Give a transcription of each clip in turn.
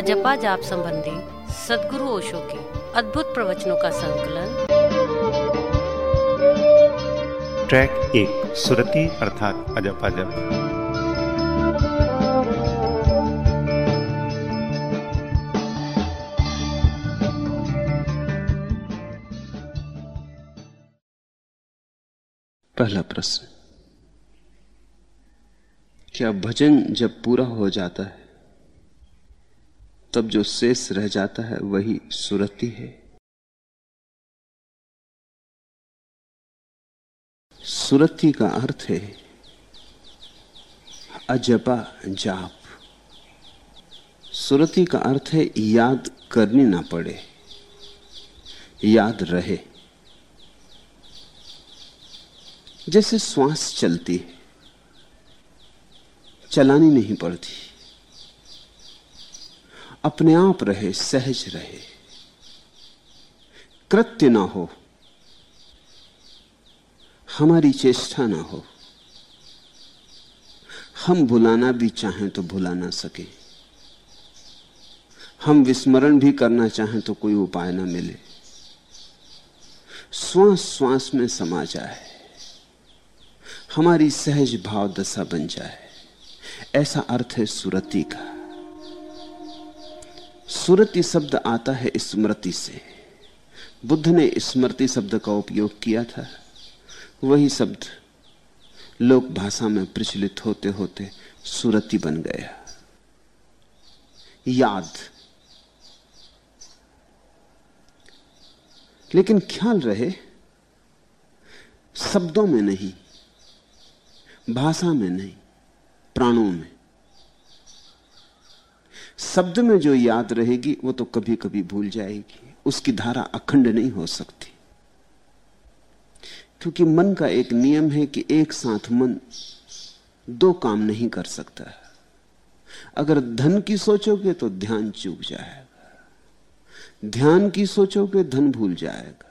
अजपा जाप संबंधी सदगुरु ओशो के अद्भुत प्रवचनों का संकलन। ट्रैक एक सुरति अर्थात अजपा जप। पहला प्रश्न क्या भजन जब पूरा हो जाता है तब जो शेष रह जाता है, वही सुरति है। सुरति का अर्थ है, अजपा जाप। सुरति का अर्थ है, याद करनी ना पड़े, याद रहे। जैसे श्वास चलती है, चलानी नहीं पड़ती। अपने आप रहे, सहज रहे। कृत्य ना हो, हमारी चेष्टा ना हो। हम भुलाना भी चाहें तो भुला ना सके। हम विस्मरण भी करना चाहें तो कोई उपाय ना मिले। श्वास श्वास में समा जाए। हमारी सहज भाव दशा बन जाए। ऐसा अर्थ है सुरति का। सुरति शब्द आता है स्मृति से। बुद्ध ने स्मृति शब्द का उपयोग किया था। वही शब्द लोक भाषा में प्रचलित होते होते सुरति बन गया। याद। लेकिन ख्याल रहे, शब्दों में नहीं, भाषा में नहीं, प्राणों में। शब्द में जो याद रहेगी, वो तो कभी कभी भूल जाएगी। उसकी धारा अखंड नहीं हो सकती। क्योंकि मन का एक नियम है कि एक साथ मन दो काम नहीं कर सकता। अगर धन की सोचोगे तो ध्यान चूक जाएगा। ध्यान की सोचोगे, धन भूल जाएगा।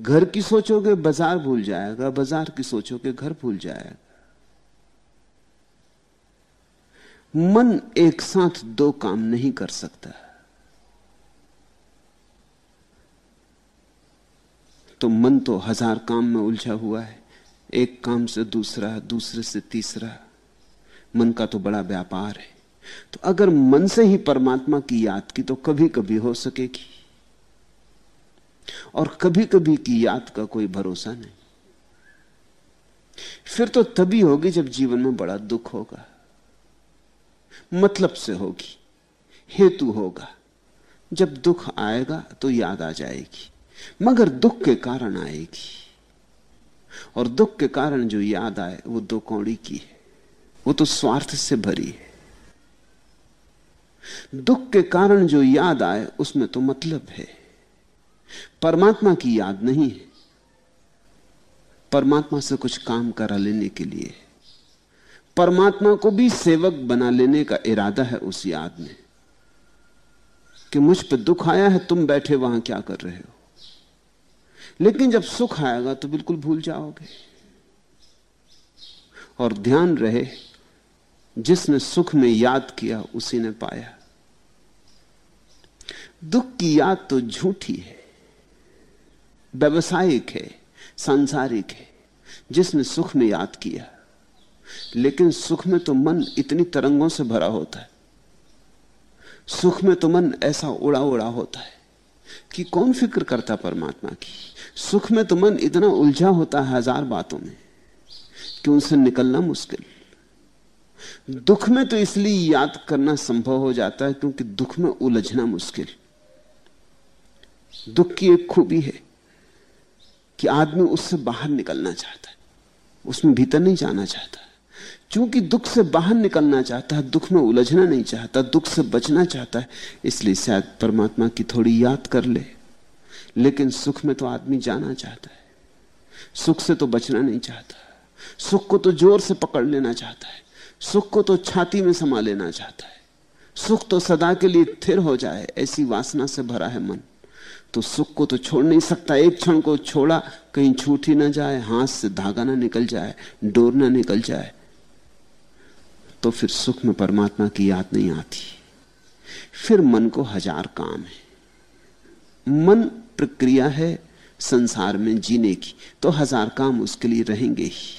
घर की सोचोगे, बाज़ार भूल जाएगा। बाज़ार की सोचोगे, घर भूल जाएगा। मन एक साथ दो काम नहीं कर सकता। तो मन तो हज़ार काम में उलझा हुआ है। एक काम से दूसरा, दूसरे से तीसरा। मन का तो बड़ा व्यापार है। तो अगर मन से ही परमात्मा की याद की तो कभी कभी हो सकेगी। और कभी कभी की याद का कोई भरोसा नहीं। फिर तो तभी होगी जब जीवन में बड़ा दुख होगा। मतलब से होगी, हेतु होगा। जब दुख आएगा तो याद आ जाएगी, मगर दुख के कारण आएगी। और दुख के कारण जो याद आए, वो दो कौड़ी की है। वो तो स्वार्थ से भरी है। दुख के कारण जो याद आए, उसमें तो मतलब है। परमात्मा की याद नहीं है। परमात्मा से कुछ काम करा लेने के लिए। परमात्मा को भी सेवक बना लेने का इरादा है उस याद में कि मुझ पर दुख आया है, तुम बैठे वहाँ क्या कर रहे हो? लेकिन जब सुख आएगा तो बिल्कुल भूल जाओगे। और ध्यान रहे, जिसने सुख में याद किया, उसी ने पाया। दुख की याद तो झूठी है, व्यवसायिक है, सांसारिक है। जिसने सुख में याद किया लेकिन सुख में तो मन इतनी तरंगों से भरा होता है। सुख में तो मन ऐसा उड़ा उड़ा होता है कि कौन फ़िक्र करता परमात्मा की? सुख में तो मन इतना उलझा होता है हज़ार बातों में कि उनसे निकलना मुश्किल। दुख में तो इसलिए याद करना संभव हो जाता है क्योंकि दुख में उलझना मुश्किल। दुख की एक खूबी है कि आदमी उससे बाहर निकलना चाहता है, उसमें भीतर नहीं जाना चाहता। क्योंकि दुख से बाहर निकलना चाहता है, दुख में उलझना नहीं चाहता, दुख से बचना चाहता है, इसलिए शायद परमात्मा की थोड़ी याद कर ले। लेकिन सुख में तो आदमी जाना चाहता है। सुख से तो बचना नहीं चाहता। सुख को तो ज़ोर से पकड़ लेना चाहता है। सुख को तो छाती में समा लेना चाहता है। सुख तो सदा के लिए थिर हो जाए, ऐसी वासना से भरा है मन। तो सुख को तो छोड़ नहीं सकता। एक क्षण को छोड़ा, कहीं छूट ही ना जाए, हाथ से धागा ना निकल जाए, डोर ना निकल जाए। तो फिर सुख में परमात्मा की याद नहीं आती। फिर मन को हज़ार काम है। मन प्रक्रिया है संसार में जीने की तो हज़ार काम उसके लिए रहेंगे ही।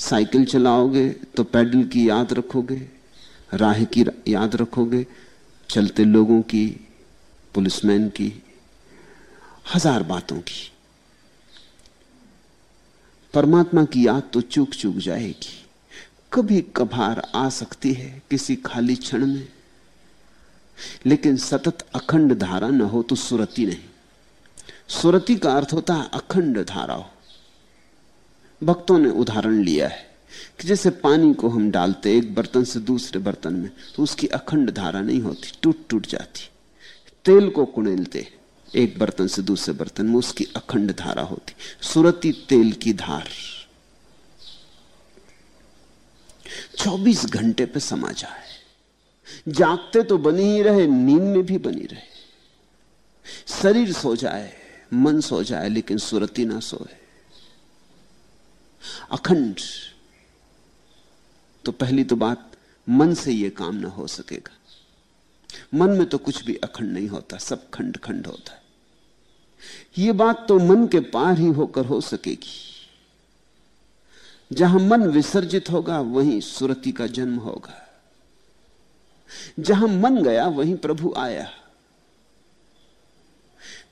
साइकिल चलाओगे तो पैडल की याद रखोगे, राह की याद रखोगे, चलते लोगों की, पुलिसमैन की, हज़ार बातों की। परमात्मा की याद तो चूक चूक जाएगी। कभी कभार आ सकती है किसी खाली क्षण में। लेकिन सतत अखंड धारा न हो तो सुरति नहीं। सुरति का अर्थ होता है अखंड धारा हो। भक्तों ने उदाहरण लिया है कि जैसे पानी को हम डालते एक बर्तन से दूसरे बर्तन में तो उसकी अखंड धारा नहीं होती, टूट टूट जाती। तेल को कुणेलते एक बर्तन से दूसरे बर्तन में, उसकी अखंड धारा होती। सुरती तेल की धार। 24 घंटे पे समा जाए। जागते तो बनी ही रहे, नींद में भी बनी रहे। शरीर सो जाए, मन सो जाए, लेकिन सुरती ना सोए। अखंड तो पहली तो बात, मन से यह काम ना हो सकेगा। मन में तो कुछ भी अखंड नहीं होता, सब खंड खंड होता है। यह बात तो मन के पार ही होकर हो सकेगी। जहाँ मन विसर्जित होगा, वहीं सुरति का जन्म होगा। जहाँ मन गया, वहीं प्रभु आया।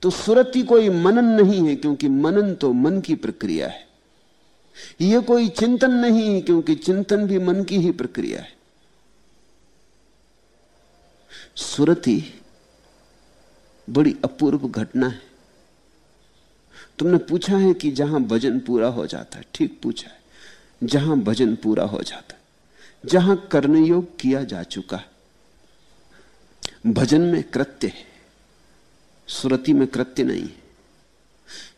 तो सुरति कोई मनन नहीं है, क्योंकि मनन तो मन की प्रक्रिया है। यह कोई चिंतन नहीं है, क्योंकि चिंतन भी मन की ही प्रक्रिया है। सुरति बड़ी अपूर्व घटना है। तुमने पूछा है कि जहाँ भजन पूरा हो जाता है, ठीक पूछा है। जहाँ भजन पूरा हो जाता जहाँ करने योग किया जा चुका है। भजन में कृत्य है सुरति में कृत्य नहीं है।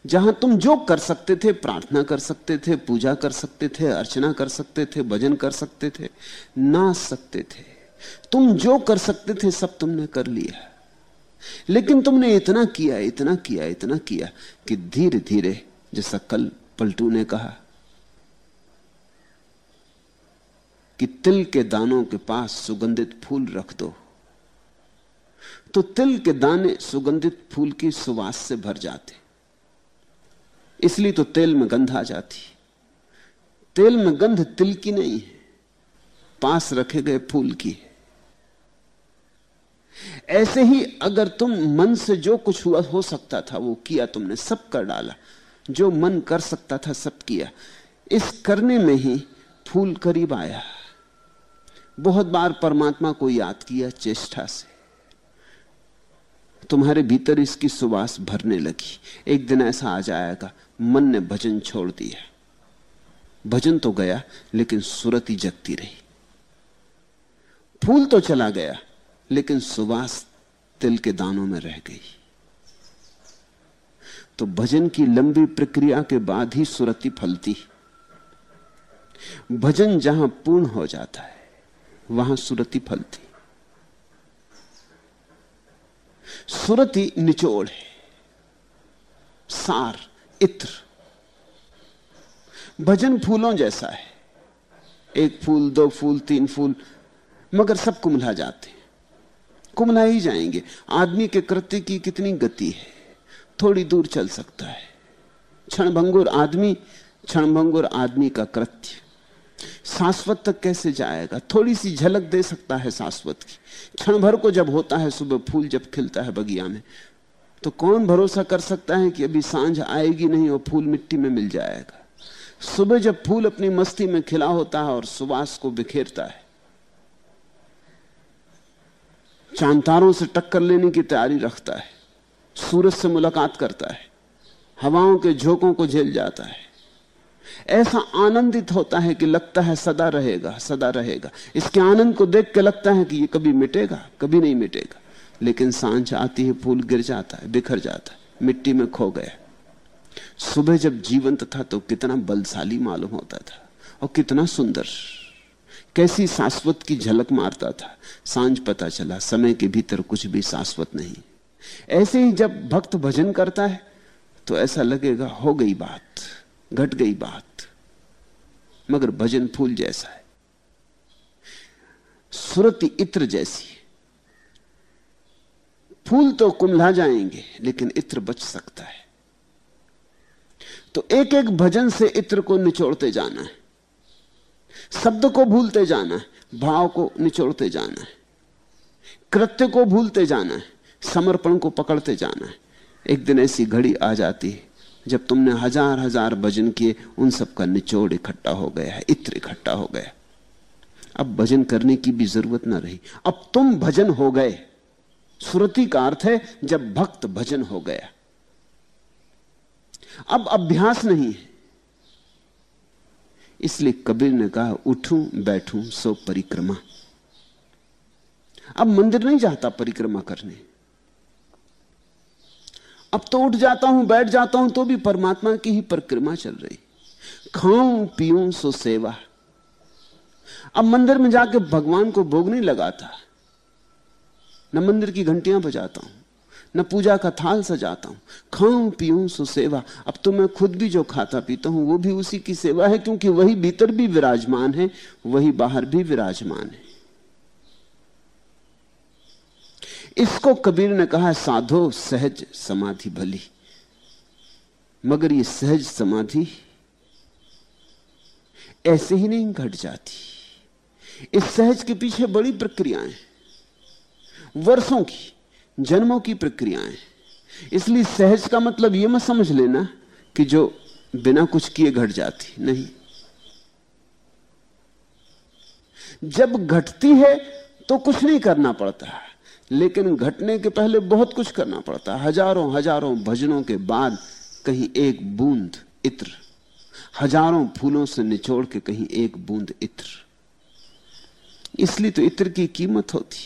जहाँ तुम जो कर सकते थे, प्रार्थना कर सकते थे, पूजा कर सकते थे, अर्चना कर सकते थे, भजन कर सकते थे नाच सकते थे। तुम जो कर सकते थे, सब तुमने कर लिया। लेकिन तुमने इतना किया इतना किया इतना किया कि धीरे धीरे जैसा कल पलटू ने कहा कि तिल के दानों के पास सुगंधित फूल रख दो। तो तिल के दाने सुगंधित फूल की सुवास से भर जाते। इसलिए तो तेल में गंध आ जाती। तेल में गंध तिल की नहीं है, पास रखे गए फूल की ऐसे ही अगर तुम मन से जो कुछ हुआ, हो सकता था, वो किया तुमने, सब कर डाला। जो मन कर सकता था, सब किया। इस करने में ही फूल करीब आया। बहुत बार परमात्मा को याद किया चेष्टा से। तुम्हारे भीतर इसकी सुवास भरने लगी। एक दिन ऐसा आ जाएगा, मन ने भजन छोड़ दिया। भजन तो गया, लेकिन सुरत ही जगती रही। फूल तो चला गया, लेकिन सुवास तिल के दानों में रह गई। तो भजन की लंबी प्रक्रिया के बाद ही सुरति फलती। भजन जहाँ पूर्ण हो जाता है वहाँ सुरति फलती सुरति निचोड़ है, सार, इत्र। भजन फूलों जैसा है। एक फूल, दो फूल, तीन फूल, मगर सब कुमला जाते कुमला ही जाएँगे। आदमी के कृत्य की कितनी गति है। थोड़ी दूर चल सकता है। क्षणभंगुर आदमी क्षणभंगुर आदमी का कृत्य। शाश्वत तक कैसे जाएगा? थोड़ी सी झलक दे सकता है शाश्वत की। क्षण भर को जब होता है, सुबह फूल जब खिलता है बगिया में तो कौन भरोसा कर सकता है कि अभी साँझ आएगी नहीं और फूल मिट्टी में मिल जाएगा? सुबह जब फूल अपनी मस्ती में खिला होता है और सुबास को बिखेरता है। चांतारों से टक्कर लेने की तैयारी रखता है। सूरज से मुलाकात करता है। हवाओं के झोंकों को झेल जाता है। ऐसा आनंदित होता है कि लगता है सदा रहेगा सदा रहेगा। इसके आनंद को देख के लगता है कि ये कभी मिटेगा, कभी नहीं मिटेगा। लेकिन साँझ आती है, फूल गिर जाता है, बिखर जाता है, मिट्टी में खो गया। सुबह जब जीवंत था तो कितना बलशाली मालूम होता था और कितना सुंदर। कैसी शाश्वत की झलक मारता था। साँझ पता चला, समय के भीतर कुछ भी शाश्वत नहीं। ऐसे ही जब भक्त भजन करता है तो ऐसा लगेगा, हो गई बात। घट गई बात, मगर भजन फूल जैसा है। सुरति इत्र जैसी है। फूल तो कुमला जाएँगे, लेकिन इत्र बच सकता है। तो एक एक भजन से इत्र को निचोड़ते जाना है। शब्द को भूलते जाना है, भाव को निचोड़ते जाना है। कृत्य को भूलते जाना है, समर्पण को पकड़ते जाना है। एक दिन ऐसी घड़ी आ जाती है जब तुमने हज़ार हज़ार भजन किए, उन सब का निचोड़ इकट्ठा हो गया है, इत्र इकट्ठा हो गया अब भजन करने की भी ज़रूरत ना रही। अब तुम भजन हो गए। सुरति का अर्थ है जब भक्त भजन हो गया। अब अभ्यास नहीं है। इसलिए कबीर ने कहा, उठूं, बैठूं, सो परिक्रमा। अब मंदिर नहीं जाता परिक्रमा करने। अब तो उठ जाता हूँ, बैठ जाता हूँ तो भी परमात्मा की ही परिक्रमा चल रही। खाऊं, पीऊं, सो सेवा। अब मंदिर में जाके भगवान को भोग नहीं लगाता। न मंदिर की घंटियाँ बजाता हूँ, न पूजा का थाल सजाता हूँ। खाऊं, पीऊं, सो सेवा। अब तो मैं खुद भी जो खाता पीता हूँ, वो भी उसी की सेवा है, क्योंकि वही भीतर भी विराजमान है, वही बाहर भी विराजमान है। इसको कबीर ने कहा, साधो, सहज समाधि भली। मगर ये सहज समाधि ऐसे ही नहीं घट जाती। इस सहज के पीछे बड़ी प्रक्रियाएँ वर्षों की, जन्मों की प्रक्रियाएँ इसलिए सहज का मतलब यह मत समझ लेना कि जो बिना कुछ किए घट जाती, नहीं। जब घटती है तो कुछ नहीं करना पड़ता। लेकिन घटने के पहले बहुत कुछ करना पड़ता है। हज़ारों हज़ारों भजनों के बाद कहीं एक बूंद इत्र। हज़ारों फूलों से निचोड़ के कहीं एक बूंद इत्र। इसलिए तो इत्र की कीमत होती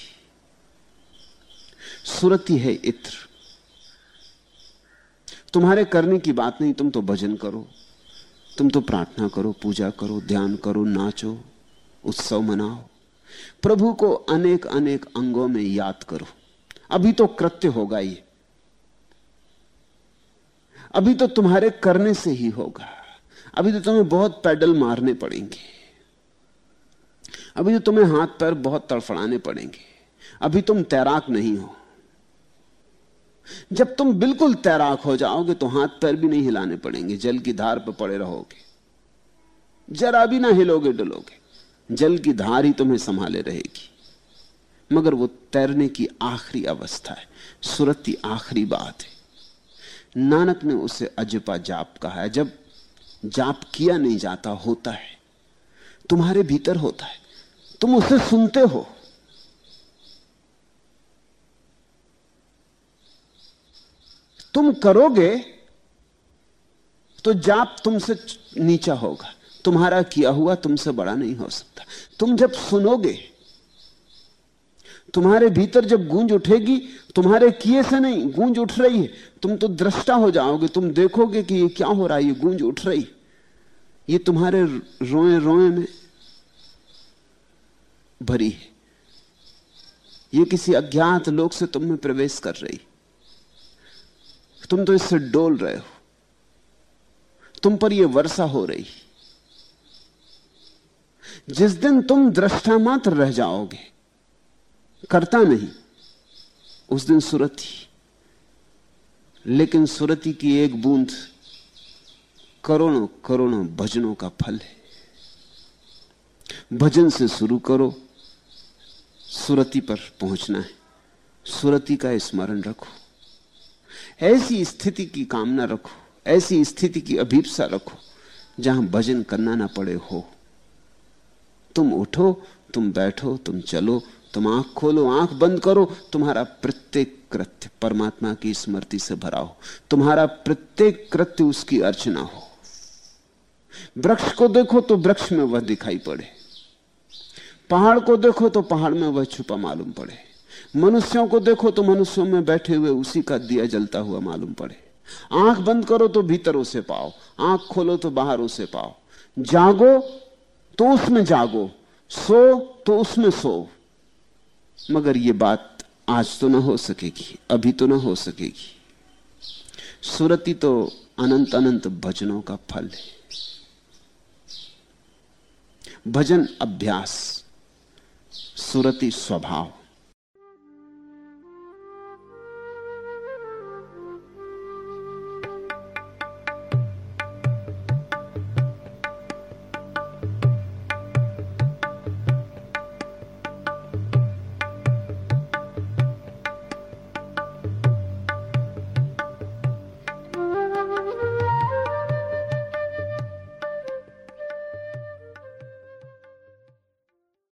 सुरती है इत्र। तुम्हारे करने की बात नहीं, तुम तो भजन करो। तुम तो प्रार्थना करो, पूजा करो, ध्यान करो, नाचो, उत्सव मनाओ। प्रभु को अनेक अनेक अंगों में याद करो। अभी तो कृत्य होगा ये। अभी तो तुम्हारे करने से ही होगा। अभी तो तुम्हें बहुत पैडल मारने पड़ेंगे। अभी तो तुम्हें हाथ पैर बहुत तड़फड़ाने पड़ेंगे। अभी तुम तैराक नहीं हो। जब तुम बिल्कुल तैराक हो जाओगे तो हाथ पैर भी नहीं हिलाने पड़ेंगे। जल की धार पर पड़े रहोगे। जरा भी ना हिलोगे डुलोगे। जल की धार ही तुम्हें संभाले रहेगी। मगर वो तैरने की आखिरी अवस्था है, सुरत की आखिरी बात है। नानक ने उसे अजपा जाप कहा है, जब जाप किया नहीं जाता, होता है। तुम्हारे भीतर होता है। तुम उसे सुनते हो। तुम करोगे तो जाप तुमसे नीचा होगा। तुम्हारा किया हुआ तुमसे बड़ा नहीं हो सकता। तुम जब सुनोगे, तुम्हारे भीतर जब गूंज उठेगी, तुम्हारे किए से नहीं, गूंज उठ रही है, तुम तो दृष्टा हो जाओगे, तुम देखोगे कि ये क्या हो रहा है, ये गूंज उठ रही। ये तुम्हारे रोए रोए में भरी है। ये किसी अज्ञात लोक से तुम में प्रवेश कर रही। तुम तो इससे डोल रहे हो। तुम पर यह वर्षा हो रही। जिस दिन तुम दृष्टा मात्र रह जाओगे, करता नहीं। उस दिन सुरति। लेकिन सुरति की एक बूंद करोड़ों करोड़ों भजनों का फल है। भजन से शुरू करो, सुरति पर पहुँचना है। सुरति का स्मरण रखो। ऐसी स्थिति की कामना रखो, ऐसी स्थिति की अभीपसा रखो, जहाँ भजन करना ना पड़े हो। तुम उठो, तुम बैठो, तुम चलो, तुम आँख खोलो, आँख बंद करो, तुम्हारा प्रत्येक कृत्य परमात्मा की स्मृति से भरा हो। तुम्हारा प्रत्येक कृत्य उसकी अर्चना हो। वृक्ष को देखो तो वृक्ष में वह दिखाई पड़े। पहाड़ को देखो तो पहाड़ में वह छुपा मालूम पड़े। मनुष्यों को देखो तो मनुष्यों में बैठे हुए उसी का दिया जलता हुआ मालूम पड़े। आँख बंद करो तो भीतर उसे पाओ, आँख खोलो तो बाहर उसे पाओ। जागो तो उसमें जागो, सो तो उसमें सो। मगर ये बात आज तो ना हो सकेगी, अभी तो ना हो सकेगी। सुरति तो अनंत अनंत भजनों का फल है। भजन अभ्यास, सुरति स्वभाव।